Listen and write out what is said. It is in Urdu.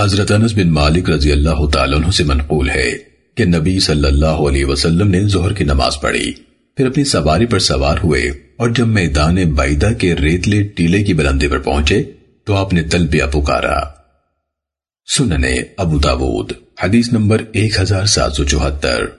حضرت انس بن مالک رضی اللہ تعالیٰ عنہ سے منقول ہے کہ نبی صلی اللہ علیہ وسلم نے ظہر کی نماز پڑھی، پھر اپنی سواری پر سوار ہوئے اور جب میدان بعیدہ کے ریتلے ٹیلے کی بلندی پر پہنچے تو آپ نے تلبیہ پکارا۔ سننے ابو داود، حدیث نمبر ایک ہزار سات سو چوہتر۔